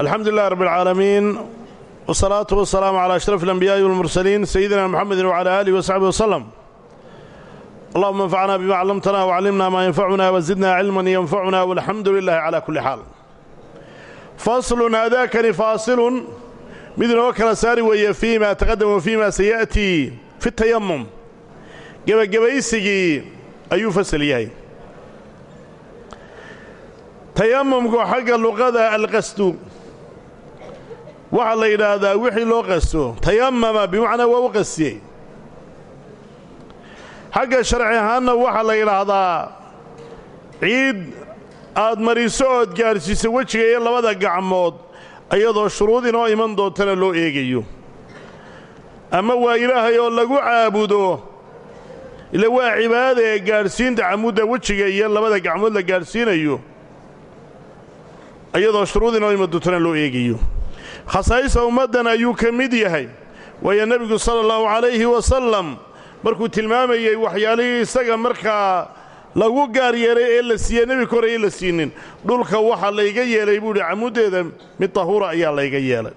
alxamdu lilah rab اlcaalamiin wsalaatu wasalaamu calaa ashraf alanbiyaa'i walmursaliin sayidina muxamedi wcala aalihi wasaxbi waslem allahuma anfacna bima callamtana wcallimna maa yanfacuna wazidna cilman yanfacuna walxamdu lilahi cala kulli xaal faslun aadaakani faasilun mid inoo kala saari weeye fii ma taqadama wa fii ma saya'tii fi tayamum gebagabaysigii ayuu fasal yahay. Tayamumku xagga luqada alqasdu waxaa la yidhaahdaa wixii loo qasto tayamama bimacnaa waa u qastiyey xagga sharci ahaanna waxaa la yidhaahdaa ciid aad mariso ood gaadhsiiso wejiga iyo labada gacmood iyadoo shuruud inoo iman doontana loo eegayo. Ama waa ilaahay oo lagu caabudo ila waa cibaada ee gaadhsiinta camudda wejiga iyo labada gacmood la gaadhsiinayo iyadoo shuruud inoo iman doontana loo eegayo khasaa'ista ummaddan ayuu ka mid yahay. Waayo nebigu sala allahu calayhi wasalam markuu tilmaamayey waxyaalihii isaga markaa lagu gaar yeelay ee la siiye nebi ka horeye la siinin dhulka waxaa layga yeelay buu idhi camuddeeda mid tahuura ayaa layga yeelay.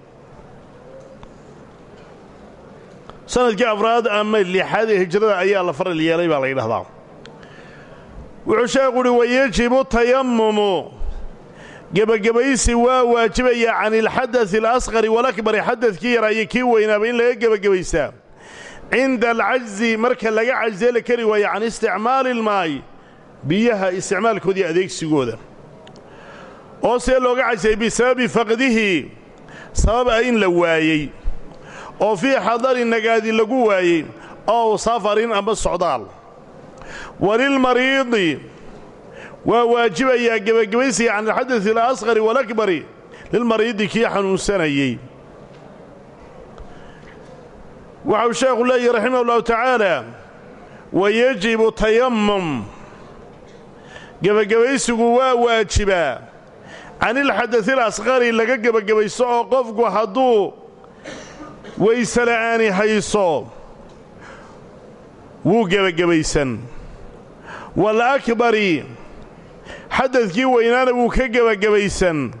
Sanadkii afraad ama lixaad ee hijrada ayaa la faral yeelay baa la yidhahdaa. Wuxuu sheekhu uhi wayejibu tayamumu gebagabaysi waa waajibaya can ilxadai alasqari walakbari xadadkii yaraa iyo kii weynaaba in laga gebagabaysaa cinda alcajzi marka laga cajzee la kari waayo can isticmaali ilmaa'i biyaha isticmaalkoodii adeegsigooda. Oo see looga cajsay bisababi faqdihi sabab ah in la waayey. Oo fii xadarin nagaadi lagu waayey ow safarin ama socdaal. Walilmariidi waa waajibayaa gebagabaysiga can alxadai alasqari walakbari lilmariidi kii xanuunsanayey waxau sheekhu leeyahi raximah ullahu tacaala wayejibu tayamum gebagabaysigu waa waajibaa can ilxadai alasqari laga gebagabayso oo qofku hadduu waysela'aani hayso wuu gebagabaysan walakbari xadadkii weynaana wuu ka gebagabaysan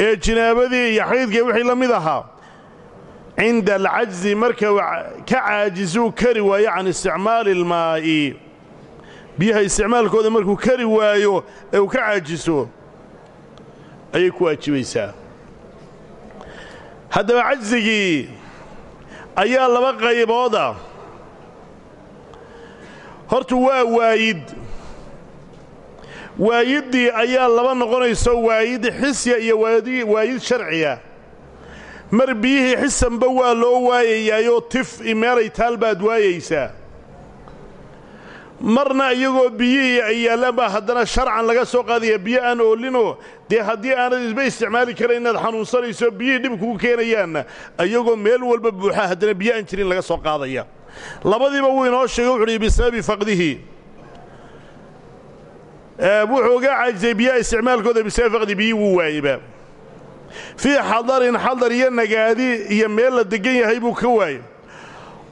ee jinaabadii iyo xaydkii wixii la mid ahaa. Cinda alcajzi marka ka caajisuu kari waayo can isticmaali ilmaa'i biyaha isticmaalkooda markuu kari waayo ee uu ka caajiso ayay ku waajibaysaa haddaba cajsigii ayaa laba qaybooda horta waa waayid waayiddii ayaa laba noqonayso waayid xisya iyo waayid sharciya. Mar biyihii xisanba waa loo waayayaayoo tif meelay taal baad waayaysaa. Marna iyagoo biyihii ay yaallaan baa haddana sharcan laga soo qaadaya biyo aan oolinoo dee haddii aanad isba isticmaali kara inaad xanuunsanayso biyihii dhib kugu keenayaanna iyagoo meel walba buuxa haddana biyo aan jirin laga soo qaadaya. Labadiiba wuu inoo sheegay wuxuuhi bisababi faqdihi wuxuu ga biyaha isticmaalkooda bisababi faqdi biyihii wuu waayeyba fii xadarin xadar iyo nagaadi iyo meel la deggan yahay buu ka waayey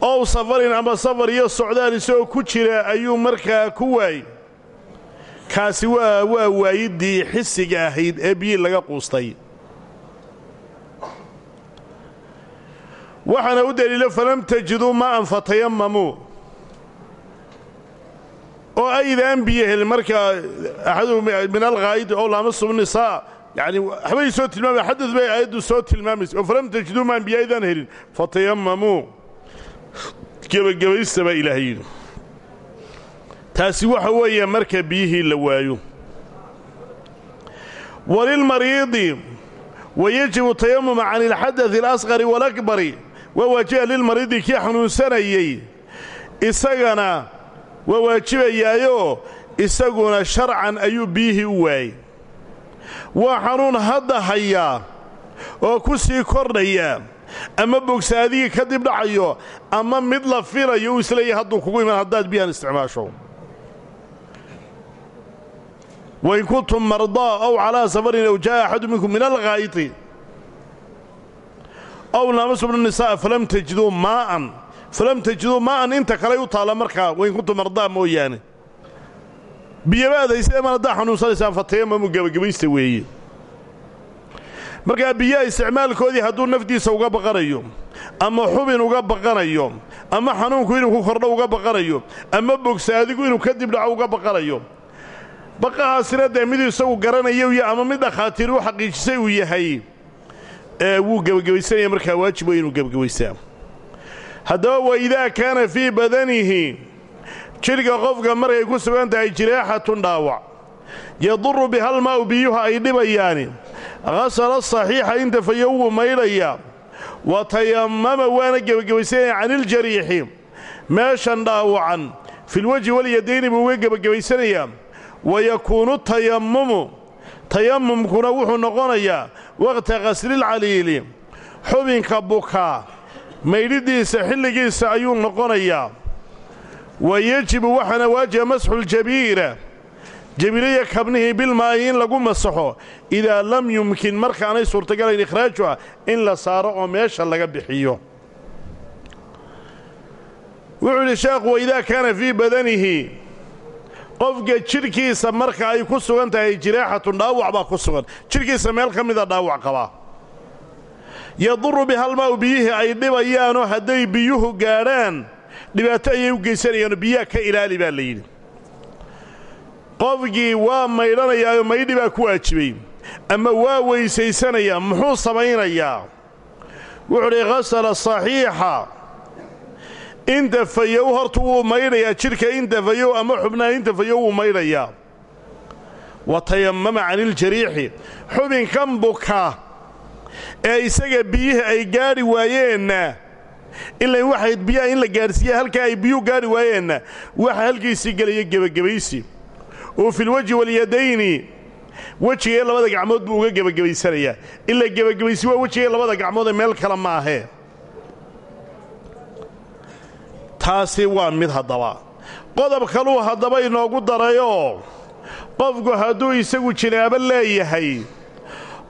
ow safarin ama safar iyo socdaal isagoo ku jira ayuu markaa ku waayey kaasi waa waa waayiddii xisiga ahayd ee biyihii laga quustay. Waxaana u daliilo falam tajiduu ma'an fatayamamuu oo aydaan biyo helin markaa axadu min alqaa'idi ow laamasubu nisaa yacni waxbay soo tilmaamay xadad bay aayaddu soo tilmaamaysa. Oo falam tajiduu maan biyo aydaan helin fatayamamuu gebagabaysta baa ilaahay yidhi. Taasi waxa weeye marka biyihii la waayo. Walilmariidi wayejibu tayamuma can ilxadai alasqari walakbari waa waajiba lilmariidi kii xanuunsanayey isagana waa waajibayaayoo isaguna sharcan ayuu biyihii u waayey waa xanuun hadda hayaa oo ku sii kordhaya ama bogsaadigii ka dib dhacayo ama mid la filayo uu is leeyahay hadduu kugu iman haddaad biyahan isticmaasho. Wain kuntum mardaa ow calaa safarin ow jaa'a axadu minkum min alghaa'iti. Ow nisaa falam tajiduu maa'an falam tajiduu maa'an inta kaley u taalla markaa wain kuntum mardaa mooyaane. Biyaba adaysa eman haddaa xanuunsanaysaan fatayamamu gebagabaysta weeye. Markaa biyaha isticmaalkoodii hadduu naftiisa uga baqanayo ama xubin uga baqanayo ama xanuunku inuu ku kordho uga baqanayo ama bogsaadigu inuu kadib dhaco uga baqanayo baqahaasina dee miduu isagu garanayo ama mid dhakhaatiir u xaqiijisay uu yahay wuu gebagabaysanaya markaa waajib wey inuu gebagabaysaa haddaba wa idaa kaana fii badanihi. Jidhka qofka markay ku sugan tahay jiraaxatun dhaawac. Yaduru bihalmaa'u biyuha ay dhibayaani qasala saxiixa inta fayo wuu maydhayaa wa tayammama waana gebagabaysanaya caniljariixi meeshan dhaawacan. Filwejhi walyadayni buu uga wa yakuunu tayammumu. Tayammumkuna wuxuu noqonayaa waqta qaslilcaliili xubinka bukaa maydhidiisa xilligiisa ayuu noqonayaa wa yejibu waxaana waajiba masxuljabiira jabiilaya kabnihii bilmaayi in lagu masaxo. Idaa lam yumkin markaanay suurtagalayn ikhraajuha in la saaro oo meesha laga bixiyo. Wuxuu idhi sheekhu waidaa kaana fii badanihi. Qofka jidhkiisa marka ay ku sugan tahay jiraaxatun dhaawac baa ku sugan. Jidhkiisa meel ka mida dhaawac qabaa yaduru bihalmaa'u biyihii ay dhibayaanoo hadday biyuhu gaadhaan dhibaato ayay u geysanayaanoo biyaha ka ilaali baa la yidhi. Qofkii waa maydhanayaaoo maydhi baa ku waajibay ama waa weysaysanayaa muxuu samaynayaa? Wuxuu dhi khasala saxiixa. Inta fayow horta wuu maydhayaa jidhka inta fayow ama xubnaha inta fayow wuu maydhayaa. Wa tayammama caniljariixi xubinkan buka ee isaga biyihii ay gaadhi waayeenna ilan waxay biyaha in la gaadhsiiya halkaa ay biyuhu gaadhi waayeenna waxa halkiisii gelaya gebagabaysi oo filwejhi walyadayni wejigee labada gacmood buu uga gebagabaysanayaa ilaa gebagabaysi waa wejigee labada gacmoodee meel kale ma ahee taasi waa mid haddaba. Qodob kaluu haddaba inoogu darayoo qofku hadduu isagu jinaabo leeyahay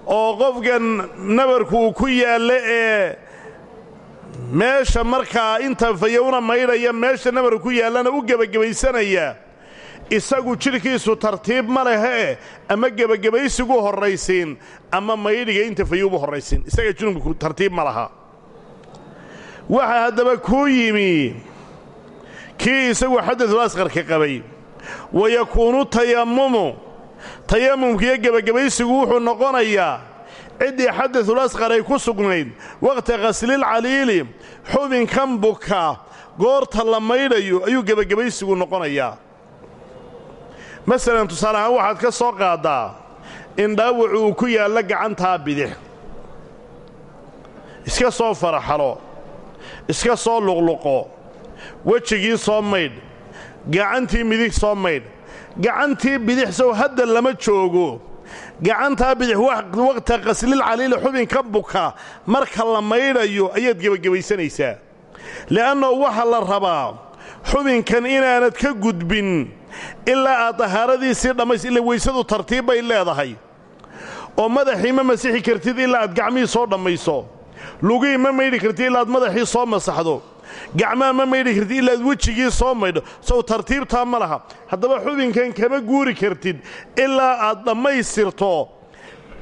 oo qofkan nabarku uu ku yaallo ee meesha markaa inta fayowna maydhaya meesha nabarku ku yaallana u gebagabaysanaya isagu jidhkiisu tartiib ma lehe ama gebagabaysigu horraysiin ama maydhiga inta fayowbu horraysiin isaga junubku tartiib ma laha. Waxaa haddaba kuu yimi kii isagu xadadul asqarka qabay wa yakuunu tayammumu tayammumkiiyo gebagabaysigu wuxuu noqonayaa ciddii xadadul asqar ay ku sugnayd wakhta qaslilcaliili xubinkan buka goorta la maydhayo ayuu gebagabaysigu noqonayaa masalan tusaale waxaad ka soo qaaddaa in dhaawacu uu ku yaallo gacantaa bidix. Iska soo faraxalo iska soo luqluqo wejigii soo maydh gacantii midig soo maydh gacantii bidix sow hadda lama joogo. Gacantaa bidix waqta qaslilcaliili xubinka buka marka la maydhayo ayaad gebagabaysanaysaa le'annoo waxa la rabaa xubinkan inaanad ka gudbin ilaa aad dahaaradiisii dhammays ila weysadu tartiib bay leedahay. Oo madaxii ma masixi kartid ilaa aad gacmihii soo dhammayso. Lugihii ma maydhi kartid ilaa aad madaxii soo masaxdo gacmaha ma maydhi kartid ilaa aad wejigii soo maydho. Sow tartiibtaa ma laha. Haddaba xubinkan kama guuri kartid ilaa aad dhammaystirto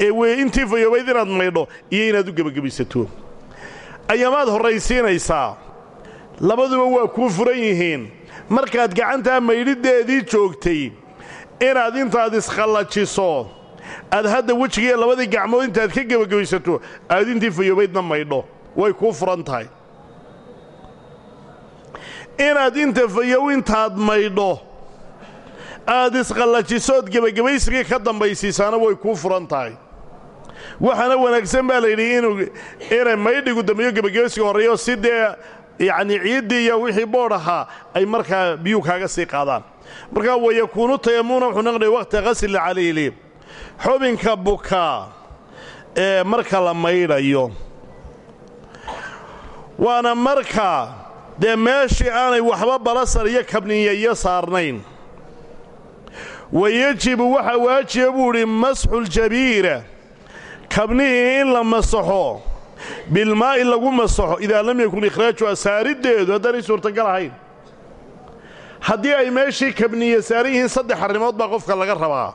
intii fayoobayd inaad maydho iyo inaad u gebagabaysato ayamaad horraysiinaysaa. Labaduba waa kuu furan yihiin. Markaad gacantaa maydhiddeedii joogtay inaad intaad isqallajiso aad hadda wejigiiyo labadii gacmood intaad ka gebagabaysato aad intii fayoobaydna maydho. Way kuu furan tahay inaad inta fayow intaad maydho aad isqallajisood gebagabaysigii ka dambaysiisaana way kuu furan tahay. Waxaana wanaagsan baa layidhi inuu inay maydhigu dambeeyo gebagabaysiga horreeyo si dee yacnii ciiddii iyo wixii boodh ahaa ay markaa biyuu kaaga sii qaadaan. Markaa wayakuunu tayammuna wuxuu noqonaya wakhta qasli caliili. Xubinka bukaa ee marka la maydhayo waana marka dee meeshii aanay waxba balasar iyo kabniyayo saarnayn. Wa yejibu waxaa waajiba buu idhi masxuljabiira kabnihii in la masaxo bilmaa'i lagu masaxo idaa lam yakun ikhraajuha saariddeedu haddaanay suurtagal ahayn. Haddii ay meeshii kabniye saaran yihiin saddex arrimood baa qofka laga rabaa.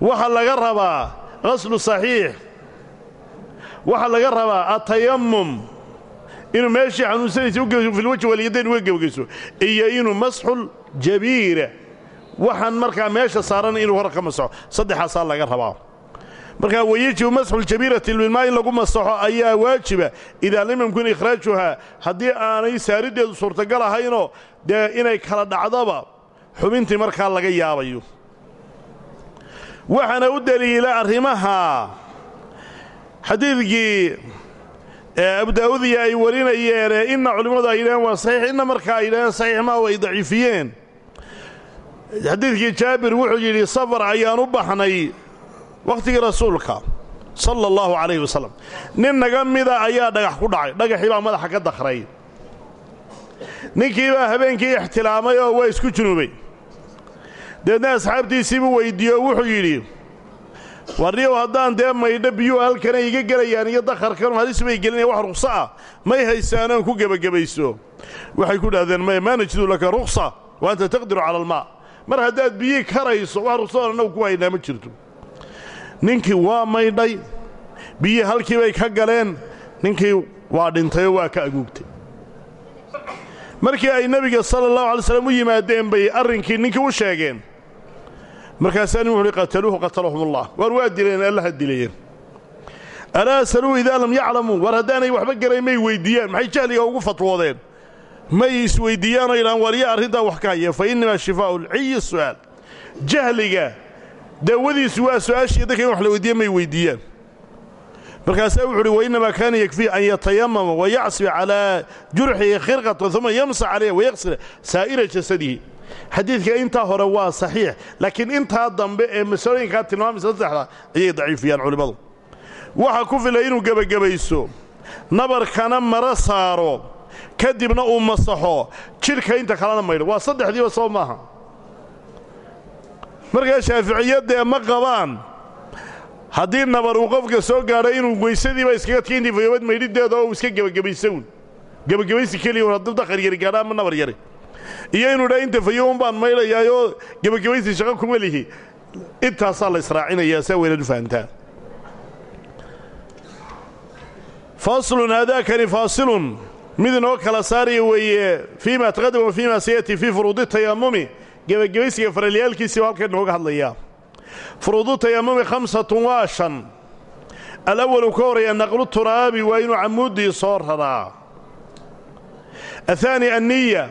Waxaa laga rabaa qaslu saxiix. Waxaa laga rabaa atayamum inuu meeshii xanuunsanaysa filwaji waliyadayn uga gebageyso iyo inuu masxul jabiira waxaan markaa meesha saaran inuu hor ka masaxo saddexaasaa laga rabaa markaa wayajibu masxuljabiirati bilmaa in lagu masaxo ayaa waajiba idaa lam yamkun ikhraajuhaa haddii aanay saariddeedu suurtagal ahaynoo dee inay kala dhacdaba xubintii markaa laga yaabayo waxaana u deliila arrimaha xadiidkii abu daa'uudiya ay warinayeene inna culimmadu ay yidhaheen waa saxiix inna markaa ay yidhaheen saxiix maa way daciifiyeen. Xadiidkii jaabir wuxuu yidhi safar ayaan u baxnay wakhtigii rasuulka sala allahu calayhi wasalam nin naga mida ayaa dhagax ku dhacay dhagaxii baa madaxa ka dakhray. Ninkii baa habeenkii ixtilaamay oo waa isku junuubay deedna asxaabtiisiibuu weyddiiye oo wuxuu yidhi warniyow haddaan dee maydho biyuu halkana iga gelayaan iyo dakharkan halis bay gelinaya wax rukso ah. May haysaanoon ku gebagabayso. Waxay ku dhahdeen maya maa laka ruksa wa anta taqdiru cala almaa mar haddaad biyii karayso wax ruksadoon annagu ku haynaa ma jirto. Ninkii waa maydhay biyii halkii bay ka galeen ninkii waa dhintayoo waa ka aguugtay markii ay nebiga sala allahu alay slam u yimaadeen bay arrinkii ninkii u sheegeen markaasaa nin wuxu uhi qataluuhu qatalahum allah waar waa dileen allaha dilayeen alaa asaluuhu idaa lam yaclamuu war haddaanay waxba garayn may weyddiiyaan maxay jahliga ugu fatwoodeen? May isweyddiiyaanoo yidhahaan warya arrintaa wax ka haya fa innamaa shifaa'u lciyi su'aal jahliga daawadiisu waa su'aashii dadka wax la weydiiya may weyddiiyaan markaasaa wuxu uhi wainnamaa kaana yakfii an yatayamama wayacsiba calaa jurxihi khirqatan uma yamsax calayha wayaqsila saa'ira jasadihi xadiidka intaa hore waa saxiix laakiin intaa dambe ee masalooyinkaa tilmaamaysa saddexda ayay daciifiyaan culimmadu waxa ku fila inuu gebagabayso nabarkana mara saaro kadibna uu masaxo jidhka inta kalena maydho waa saddexdiiba soo maaha. Markaa shaaficiyadee ma qabaan haddii nabar uu qofka soo gaadho inuu weysadiiba iskaga tga intii fayoobad maydhideeda oo uu iska gebagabaysaun gebagabaysi keliya un hadduu dakhar yari gaadha ama nabar yari iyo inuu dhaa inta fayoon baan maydhayaayoo gebagabaysi shaqo kuma lihi. Intaasaa la israacinayaa saa weynaad faslun haadaakani faasilun. Mid inoo kala saaraya weeye fii ma taqadama wa fii ma tayammumi. Gebagabaysiga faralyaalkiisiiba halkan inooga hadlayaa furuudu tayammumi khamsatun waa shan. Alawalu ka horreeya naqlu turaabi waa inuu camuuddii soo raraa. Ahaani anniya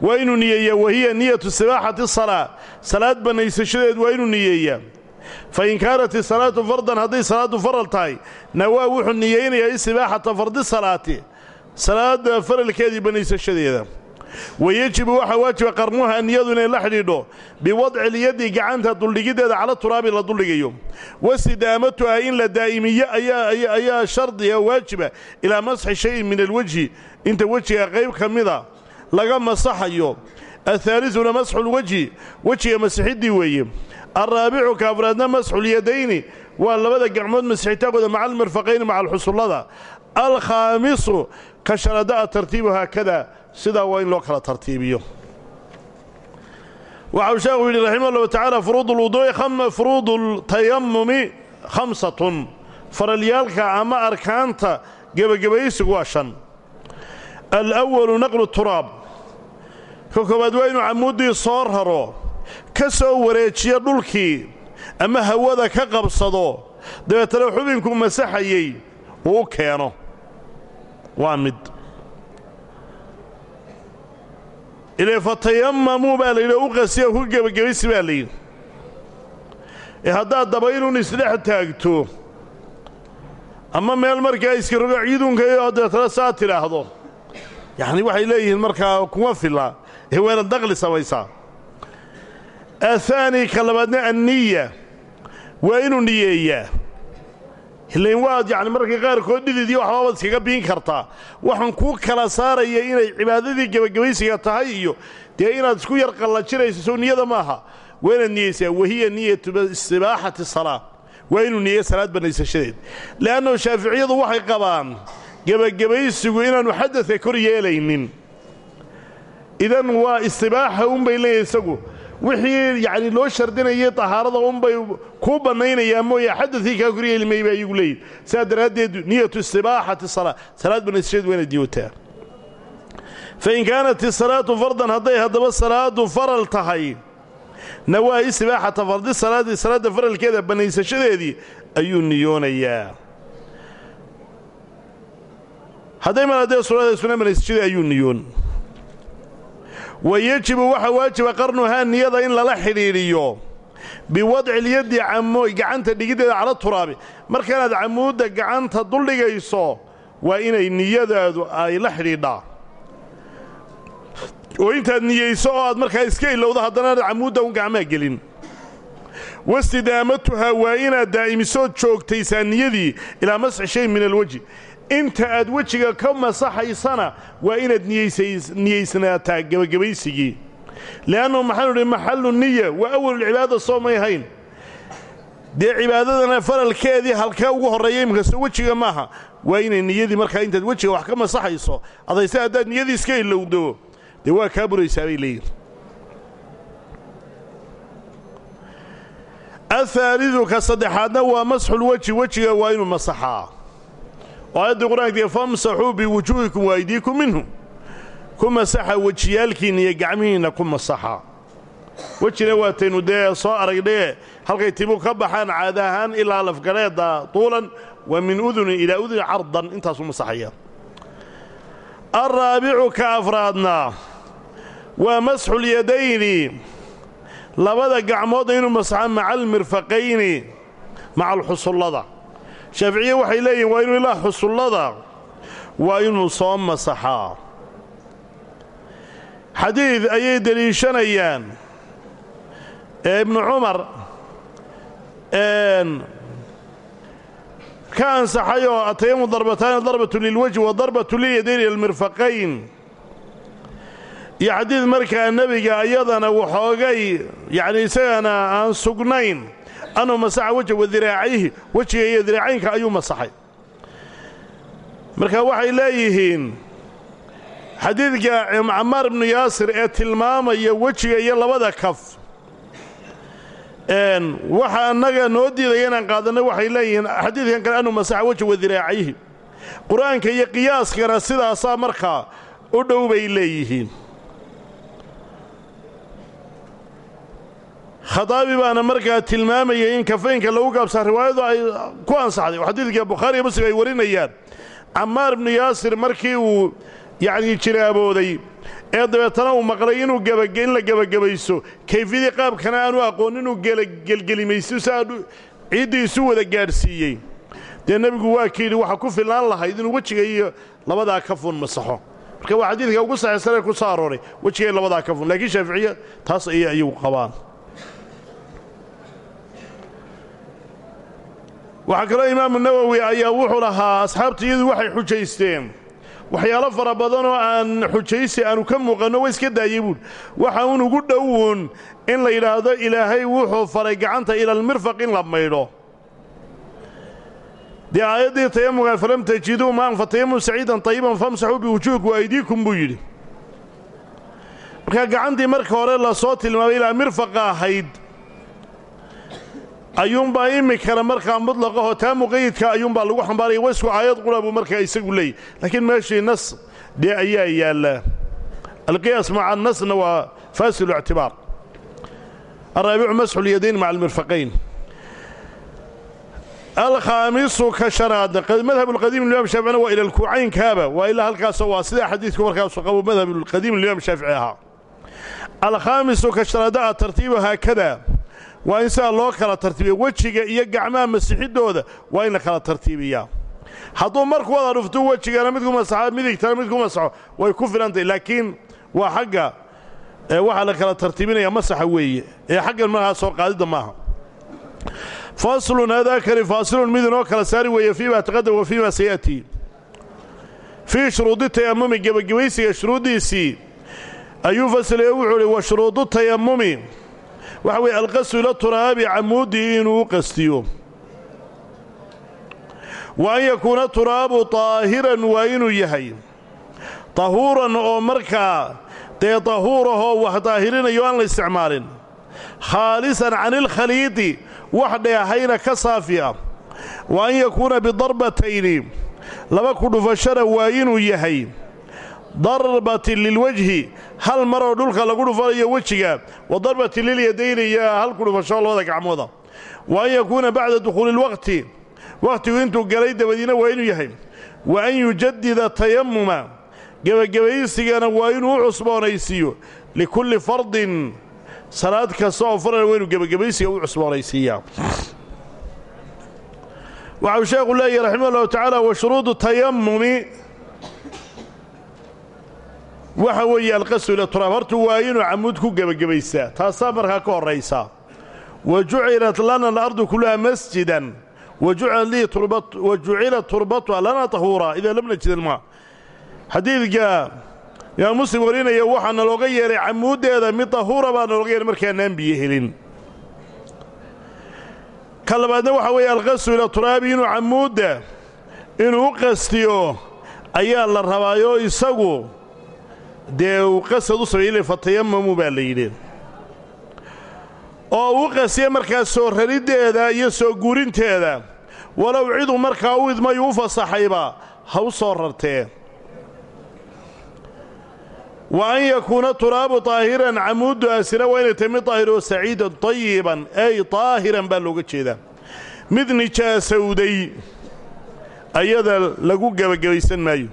waa inuu niyeeyaa wahiya niyatu sibaaxati salaa. Salaad bannaysashadeed waa inuu niyeeyaa. Fa in kaanat isalaatu fardan hadday salaaddu faral tahay nawaa wuxuu niyeynayaa isibaaxata fardi salaati. Salaadda faralkeedii bannaysashadeeda. Wayejibu waxaa waajiba qarmuha niyadu inay la xidhiidho biwadci lyaddi gacanta duldhigiddeeda cala turaabi la duldhigayo. Wasidaamatuha in la daa'imiyo ayaa shardiga waajiba ilaa masxi shayin min alwejhi inta wejiga qayb ka mida laga masaxayo. Ahaalisuna masxulwejhi wejiga masixiddii weeye. Alraabicu ka afraadna masxulyadayni waa labada gacmood masixitaankooda maca almarfaqayni maca alxusullada alkhaamisu ka sharada'a tartiibu haakada sidaa waa in loo kala tartiibiyo. Waxau sheekhu yidhi raximah ullahu tacaala furuud ulwuduu'i furuudu ltayamumi khamsatun. Faralyaalka ama arkaanta gebagabaysigu waa shan. Alawalu naqlu turaab ka koowaad waa inuu camuuddii soo raro ka soo wareejiyo dhulkii ama hawada ka qabsado dabeetana xubinkuu masaxayey uu keeno. Waa mid. Ile fatayamamuu baa layidhi u qasiya ku gebagabaysi baa layidhi ee haddaad dabaynun isdhex taagto ama meel markaa iska rogo ciidunkayo dabeetana saa tidhaahdo. Yacni waxay leeyihiin markaa kuma filla ee waana daqli samaysaa ahaani ka labaadna anniya waa inuu niyeeyaa ilain waad yacni marka qaarkood dhidid iyo waxbaabaad iskaga biin kartaa waxaan kuu kala saaraya inay cibaadadii gebagabaysiga tahay iyo dee inaad isku yar qallajinayso sow niyada maaha waa inaad niyeysaa wahiya niyatu istibaaxati salaa waa inuu niyeeya salaad bannaysashadeed le'annahu shaaficiyadu waxay qabaan gebagabaysigu inaannu xadadka kor yeelaynin idan waa istibaaxa unbay leeyahay isagu. Wixii yacni loo shardinayay tahaarada unbay kuu bannaynayaan mooye xadadkii kaa kor yeeli baa iyagu leeyihiin sidaa daraaddeed niyatu istibaaxati salaa salaad banaysasheedu waa inaad niyootaa fa in kaanat isalaatu fardan hadday haddaba salaadu faral tahay nawaa istibaaxata fardi salaadii salaadda faralkeeda bannaysashadeedii ayuu niyoonayaa. Hadday mar haddee suurada suna banaysashadii ayuu niyoon wa yejibu waxaa waajiba qarnuhaa niyada in lala xidhiidhiyo. Biwadci lyaddi camo gacanta dhigiddeeda cala turaabi. Markaanaad camuudda gacanta duldhigayso waa inay niyadaadu ay la xidhiidhaa. Oo intaad niyeyso oo aad markaa iska ilowdo haddana aad camuudda un gacmaa gelin. Wastidaamatuhaa waa inaad daa'imisood joogtaysaa niyadii ilaa masxi shay min alwejhi inta aad wejiga ka masaxaysana waa inaad niyeysnaataa gebagabaysigii le'annahu maxaanu idhi maxallu niya waa awalulcibaada soo may hayn. Dee cibaadadana faralkeedii halkee ugu horreeya imikasto wejiga maaha waa inay niyadii markaa intaad wejiga wax ka masaxayso adayse haddaad niyadii iska ilowdo. Dee waa kaa buraysaa bay leeyihiin ahaalidu ka saddexaadna waa masxulweji wejiga waa inuu masaxaa oo aayaddii qur'aanka famsaxuu biwujuuhikum wa aydiikum minhu. Ku masaxa wejiyaalkiinna iyo gacmihiinna ku masaxa. Wejina waataynu dee soo aragnee halkay timu ka baxaan caada ahaan ilaa lafgareedda tuulan wa min udunin ilaa udunin cardan intaasuu masaxaya. Alraabicu ka afraadna waa masxulyadayni labada gacmoodna inuu masaxo maca almirfaqayni maca alxusullada shaaficiye waxay leeyihiin waa inuu ilaa xusullada waa inuu soo masaxaa. Xadiid ayay deliishanayaan. Ee ibnu cumar ka ansaxay oo atayamu darbataani darbatu lilwajhi wa darbatu lilyadayn ila almirfaqayn. Iyo xadiid markaa nebiga iyadana waxoogay yacni isagana aan sugnayn anuu masaxa wejha wa diraacayhi wejiga iyo diraacaynka ayuu masaxay. Marka waxay leeyihiin xadiidka camaar ibnu yaasir ee tilmaamaya wejiga iyo labada kaf waxa annaga noo diidaya inaan qaadanno waxay leeyihiin xadiidkan kale anuu masaxa wejha wa diraacayhi qur'aanka iyo qiyaaskana sidaasaa markaa u dhow bay leeyihiin khadaabi baana markaa tilmaamayay in kafaynka lagu gaabsaa riwaayadu ay ku ansaxday. Oo xadiidka bukhaari iyo muslim ay warinayaan. Camaar ibnu yaasir markii uu yacnii jiraabooday ee dabeetana uu maqlay inuu in la gebagabayso kayfiyadii qaabkana aanu aqoon inuu gelgelimaysto si aanu ciiddii isu wada gaadhsiiyey. Dee nebigu waa ka yidhi waxa ku filnaan lahayd inuu wejiga iyo labadaa kafun masaxo. Marka waa xadiidka ugu saxiixsanee ku soo arooray wejiga iyo labadaa kafun laakiin shaaficiya taas ayay ayagu qabaan waxaa kaloo imaamu nawowi ayaa wuxuu lahaa asxaabta iyadu waxay xujaysteen. Waxyaalo fara badan oo aan xujaysi aanu ka muuqanno way iska daayey buudh waxa uun ugu dhowuun in la yidhaahdo ilaahay wuxuu faray gacanta ilalmirfaq in la maydho. Dee aayaddii tayamuga falam tajiduu maan fatayamum saciidan tayiban famsaxuu biwujuuhikum aydiikum buu yidhi. Markaa gacantii marka hore la soo tilmaamay ilaa mirfaqa ahayd ayuunbaa imikana markaa mutlaqahoo taa muqayidka ayuunbaa lagu xambaaraya wasku aayad qura buu markaa isagu leeyay. Laakiin meeshii nas dee ayaa yaallaa alqiyaas maca annasna waa faasilu ictibaar. Alraabicu masxu lyadayn maca almirfaqayn. Alkhaamisu ka shanaad madhab lqadiim limaam shaaficina waa ila alkuucaynkaaba waa ilaa halkaasoo waa sidaa xadiidku markaasu qabo madhab lqadiim limaam shaafici ahaa. Alkhaamisu ka shanaada a tartiibu haakada waa in sidaa loo kala tartiibiya wejiga iyo gacmaha masixidooda waa in la kala tartiibiyaa. Hadduu marku wada dhuftu wejigana mid ku masaxo midigtana mid ku masaxo way ku filantahy laakiin waa xagga waxaa la kala tartiibinaya masaxa weeye. Ee xaggan markaa soo qaadidda maaha. Faslun hadaakani faasilun mid inoo kala saari weeye fii ma taqadam wa fii ma sayatii fii shuruudi tayamumi gebagabaysiga shuruuddiisii ayuu fasilaya wuxuu wa shuruudu tayamumi waxa weeye alqasdu ila turaabi camuuddii inuu qastiyo. Wa an yakuuna turaabu taahiran waa inuu yahay. Tahuuran oo markaa dee tahuurahoo wax daahirinayo aan la isticmaalin. Khaalisan can ilkhaliidi wax dheehayna ka saafi ah wa an yakuuna bidarbatayni laba ku dhufashana waa inuu yahay darbatin lilwejhi hal maroo dhulka lagu dhufanayo wejiga wa darbatin lilyadayni iyo hal ku dhufasho labada gacmooda. Wa an yakuuna bacda dukhuuli lwaqti wakhtigu intuu galay dabadiina waa inuu yahay. Wa an yujadida tayamuma gebagabaysigana waa inuu u cusboonaysiiyo likulli fardin salaad kasta oo farana waa inuu gebagabaysiga u cusboonaysiiyaa. Waxau sheekhu leeyahy raximah ullahu tacaala wa shuruudu tayamumi waxa weeye alqasdu ila turaab hortu waa inuu camuud ku gebagabaysaa. Taasaa markaa ka horraysa. Wa jucilat lana alardu kuluha masjidan. Wa jucilat turbatuha lana tahuura. Idaa lam najid ilmaa xadiidka imaam muslim warinaya waxaa nalooga yeedhay camuuddeeda mid tahuura baa nalooga yeedhay markaanaan biyo helin. Ka labaadna waxaa weeye alqasdu ila turaabi inuu camuudda inuu u qastiyo ayaa la rabaayoo isagu dee uu qasad u sameeyey fatayamamu baa la yidhi. Oo u qastiya markaa soo rariddeeda iyo soo guurinteeda. Walow ciduu markaa u idmayu u fasaxayba ha u soo rartee. Wa an yakuuna turaabu taahiran camuuddu asina waa inay tahay mid daahir oo saciidan tayiban ay taahiran baa looga jeedaa. Mid nijaasowday ayada lagu gebagabaysan maayo.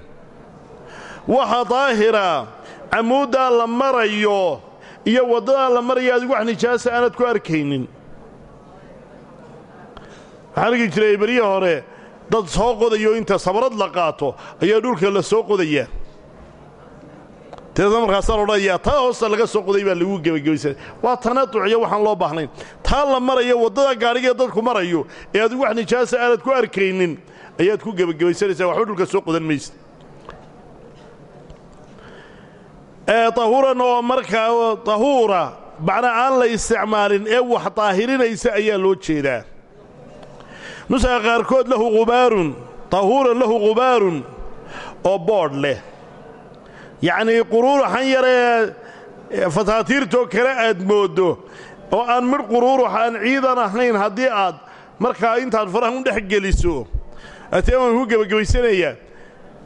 Waxa daahira camuuddaa la marayo iyo waddadaa la maraya adigu wax nijaasa aanad ku arkaynin. Waxaan jiray berye hore dad soo qodayo inta sabrad la qaato ayaa dhulka la soo qodayaa teeda markaasaa la odhanayaa taa hoosta laga soo qoday baa lagu gebagabaysan waa tanaduciyo waxaan loo baahnayn. Taa la marayo waddada gaadhigaee dadku marayo ee adigu wax nijaasa aanad ku arkaynin ayaad ku gebagabaysanaysaa waxba dhulka soo qodan maysa tahuuran oo markaa tahuura macna aan la isticmaalin ee wax daahirinaysa ayaa loo jeedaa. Nusaga qaarkood lahu qubaarun tahuuran lahu qubaarun oo boodh leh. Yacnii quruuraxan yaree fataatiirtoo kale aad mooddo oo aan midh quruurux aan ciidan ahayn haddii aad markaa intaad farahan u dhex geliso. Atee ku gebagabaysanayaa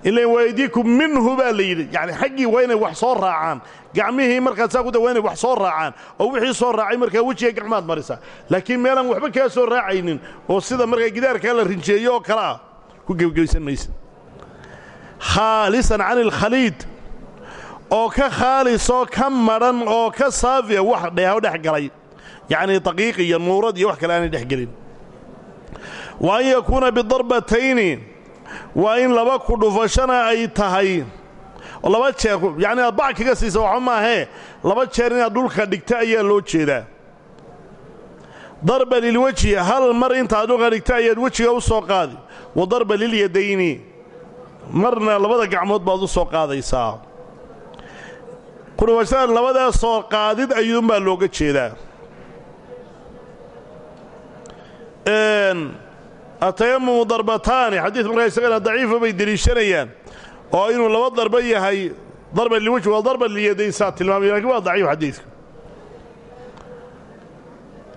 ilan waydiikum minhu baa la yidhi. Yacni xaggii waa inay wax soo raacaan. Gacmihii markaad saa kuda waa wax soo raacaan. Oo wixii soo raacay markaa wejiga gacmaad marisa. Laakiin meelaan waxba kaa soo raacaynin oo sida markaa gidaarkaa la rinjeeyo oo kale ah ku gebagabaysan maysa. Khaalisan can ilkhaliid oo ka khaalisoo ka madhan oo ka saafiya wax dheeho dhex galay. Yacnii daqiiq iyo nuurad iyo wax kale aanay dhex gelin. Wa an yakuuna bidarbatayni waa in laba ku dhufashana ay tahay. Laba jeer yacni aad bac kaga siisa waxba maahee laba jeer inaad dhulka dhigta ayaa loo jeedaa. Darba lilwejhi hal mar intaad dhulka dhigta ayaad wejiga u soo qaadi. Wa darba lilyadayni marna labada gacmood baad u soo qaadaysaa. Kudhufashada labadaa soo qaadid ayuunbaa looga jeedaa atayamumu darbataani xadiid markaa isagana daciifa bay deliishanayaan oo inuu laba darba yahay darba liwejhi waa darba liyadayn saa tilmaamay lakiin waa daciif xadiidku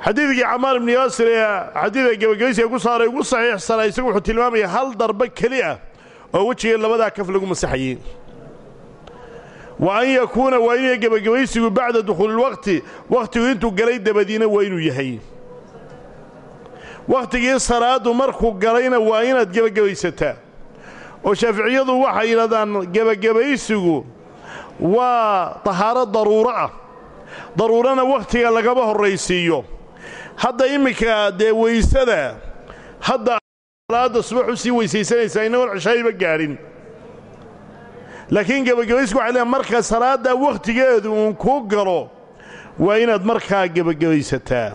xadiidkii camaar ibni yaasir ee xadiidka gebagabaysiga ku saaray ugu saxiixsanaa isagu wuxuu tilmaamaya hal darba keli ah oo wejiga labadaa kaf lagu masaxayey wa an yakuuna waa inuu gebagabaysigu bacda dukhuulilwaqti wakhtigu intuu galay dabadiina waa inuu yahay wakhtigii salaaddu markuu galayna waa inaad gebagabaysataa oo shaaficiyadu waxay yidhahdaan gebagabaysigu waa tahaaro daruuro ah. Daruurana wakhtiga lagama horraysiiyo. Hadda imminka dee weysada hadda salaadda subax u sii weysaysanaysaa inagoon cishayba gaadhin laakiin gebagabaysku waxay leeay marka salaaddaa wakhtigeedu uun kuu galo waa inaad markaa gebagabaysataa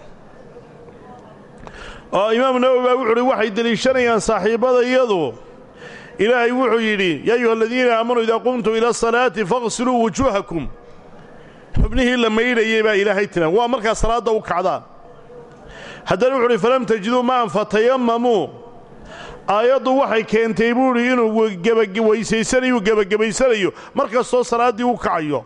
oo imaamu nawowi baa wuxu uhi waxay deliishanayaan saaxiibbada iyadu. Ilaahay wuxuu yidhi yaa ayuha aladiina aamanuu idaa qumtum ila asalaati faqsiluu wujuuhakum. Xubnihii la maydhayey baa ilaahay tiran waa markaa salaadda u kacdaan haddana wuxu uhi falam tajiduu ma'an fatayamamuu aayaddu waxay keentay buu idhi inuu weysaysanayuu gebagabaysanayo. Mar kastoo salaaddii u kacayo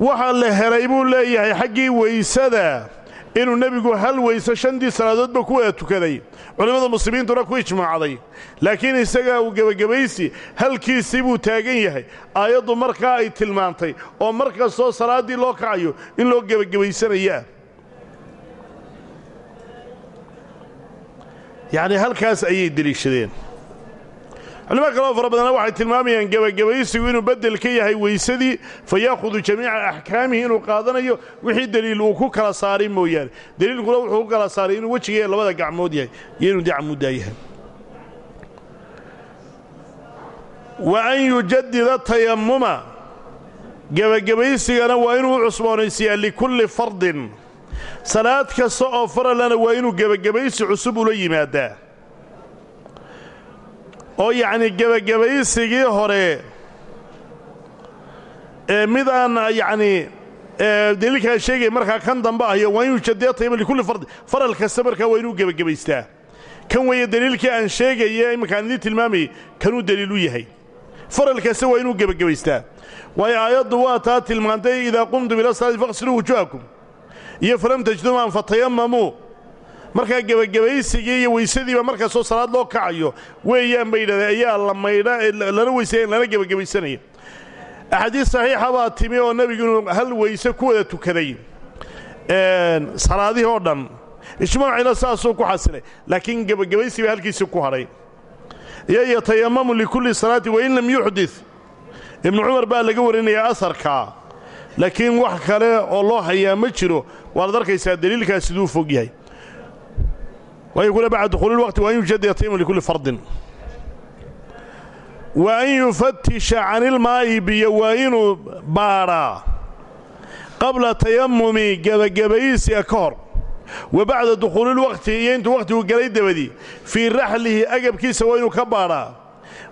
waxaa la helay buu leeyahay xaggii weysada inuu nebigu hal weyse shantii salaadoodba ku wada tukaday. Culimmada muslimiintuna ku ijmaacday laakiin isagaa uu gebagabaysi halkiisii buu taagan yahay. Aayaddu markaa ay tilmaantay oo mar kastoo salaaddii loo kacayo in loo gebagabaysanayaa yacnii halkaas ayay deliishadeen culimo kaloo fara badanna waxay tilmaamayaan gebagabaysigu inuu beddel ka yahay weysadii fa yaahudu jamiica axkaamihi inuu qaadanayo wixii deliil uu ku kala saaray mooyaane. Deliilkuna wuxuu ku kala saaray inuu wejiga labada gacmood yahay iyo inuu dee camuuddaa yahay. Wa an yujadida tayamuma gebagabaysigana waa inuu u cusboonaysiiyaa likulli fardin. Salaad kasta oo faralana waa inuu gebagabaysi cusub ula yimaadaa oo yacni gebagabaysigii hore ee midaan yacnii daliilkaa sheegaya markaa kan dambe ahyo waa inuu jadida tayamum likulli fardin faral kasta markaa waa inuu gebagabaystaa kan weeye deliilkii aan sheegaya imminkaan idiin tilmaamayay kanuu deliil u yahay. Faral kasta waa inuu gebagabaystaa waayo aayaddu waa taa tilmaantay idaa qumtum ila salaati faqsiluu wujuhakum iyo falam maan fatayamamuu markaa gebagabaysigii iyo weysadiiba markastoo salaad loo kacayo. Weeyaan bay yidhahdeen ayaa la maydha lana weysaya lana gebagabaysanaya. Axaadiis saxiixa baa timi oo nebigu inuu hal weyse ku wada tukaday. Salaadihii oo dhan ijmaacina saasuu ku xasilay laakiin gebagabaysi baa halkiisii ku hadhay iyo yatayamamu likulli salaati wain lam yuxdid ibnu cumar baa laga warinayaa asarkaa laakiin wax kale oo loo hayaa ma jiro waad arkaysaa deliilkaas siduu fog yahay waayo kule bacda dukhuuli lwaqti wa an yujadida yatayamum likulli fardin wa an yufatisha canilmaa'i biyo waa inuu baadhaa qabla tayamumi gebagabaysiga ka hor wa bacda dukhuulilwaqti iyo intuu wakhtigu gelay dabadii fii raxlihi agabkiisa waa inuu ka baadhaa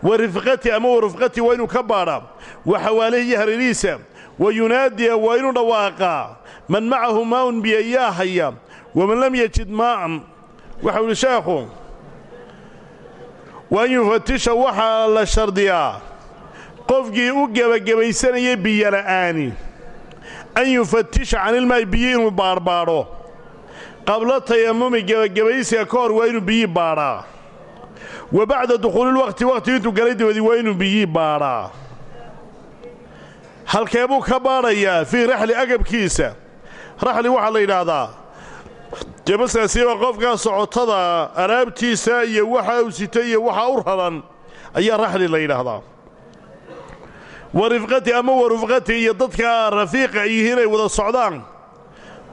wa rifqati ama wa rifqati waa inuu ka baadhaa wa xawaalihi iyo hareerihiisa wa yunaadiya waa inuu dhawaaqaa man macahu maa'un biyo yaa haya waman lam yajid maa'an waxau idhi sheekhu wa an yufatisha waxaa la shardiyaa qofkii u gebagabaysanayay biyola'aani an yufatisha canilmaa'i biyo inuu baadhbaadho qabla tayamumi gebagabaysiga ka hor waa inuu biyii baadhaa wa bacda dukhuulilwaqti wakhti intuu galay dabadii waa inuu biyii baadhaa halkee buu ka baadhayaa fii raxli agabkiisa? Raxli waxaa la yidhaahdaa dee masaasiiba qofkaa socotada alaabtiisa iyo waxa uu sita iyo waxa u raran ayaa raxli la yidhaahdaa. Wa rifqati ama wa rufqati iyo dadka rafiiqa yihiin ay wada socdaan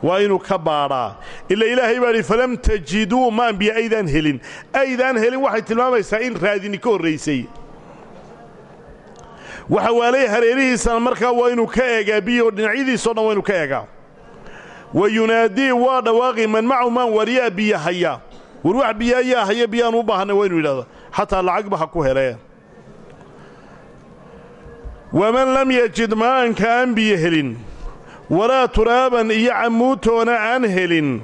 waa inuu ka baadhaa ila ilaahay baa idhi falam tajiduu maan biyo aydaan helin. Aydaan helin waxay tilmaamaysaa in raadini ka horraysay waxa waalay hareerihiisana markaa waa inuu ka eegaa biyo dhinacyadiisao dhan waa inuu ka eegaa wa yunaadii waa dhawaaqi man macahu maan waryaa biyo haya. War wax biyo ayaa haya biyaan u baahanay waa inu yidhahdo xataa lacagba ha ku helee waman lam yajid maa'anka aan biyo helin. Walaa turaaban iyo cammuutoona aan helin.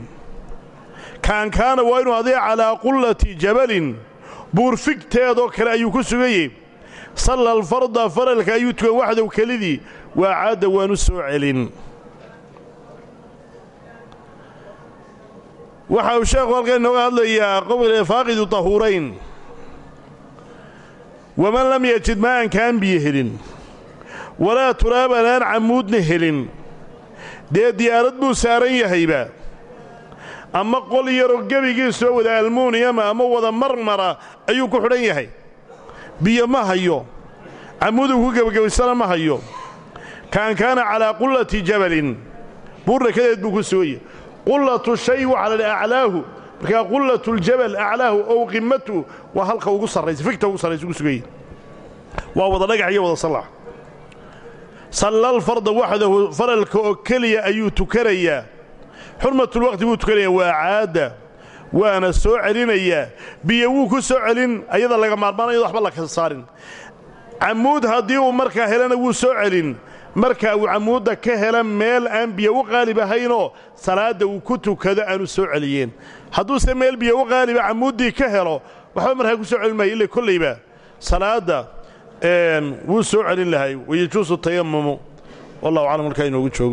Kaankaana waa inuu adiga calaa qullati jabalin. Buurfigteedoo kale ayuu ku sugayey. Salla alfarda faralka ayuu tukan waxdow kelidii. Waa caadda waanu soo celin waxa uu sheekhu halkan inooga hadlayaa qowle faaqidu tahuurayn waman lam yajid maa'anka aan biyo helin. Walaa turaaban aan cammuudna helin. Dee diyaarad buu saaran yahayba. Ama qol yaroo gebigiisoo wada almuuniyama ama wada marmara ayuu ku xidhan yahay. Biyo ma hayo. Cammuuduu ku gebagabaysana ma hayo. Kaan kaana calaa qullati jabalin. Buurrakadeed buu ku sugaya qullatu shay waxaa la aclaahu markaa qullatuljabal aclaahu ow qimmatu waa halka ugu sarraysa figta ugu sarraysa ugu sugaya waa wada dhagax iyo wada sallax. Sallal farda waxdahu faralka oo keliya ayuu tukanayaa. Xurmatulwaqti buu tukanayaa waa caadda waana soo celinayaa. Biyo wuu ku soo celin ayada laga maarmaanayo waxba la kasa saarin. Cammuud haddii uu markaa helana wuu soo celin marka uu cammuudda ka hela meel aan biyo u qaalib ahaynoo salaadda uu ku tukado aanu soo celiyeen. Hadduuse meel biyo u qaaliba cammuuddii ka helo waxba markaa ku soo celin maayo illa kollayba. Salaadda wuu soo celin lahay wayajuusu tayamumu wallahu aclam markaa inoogu joogo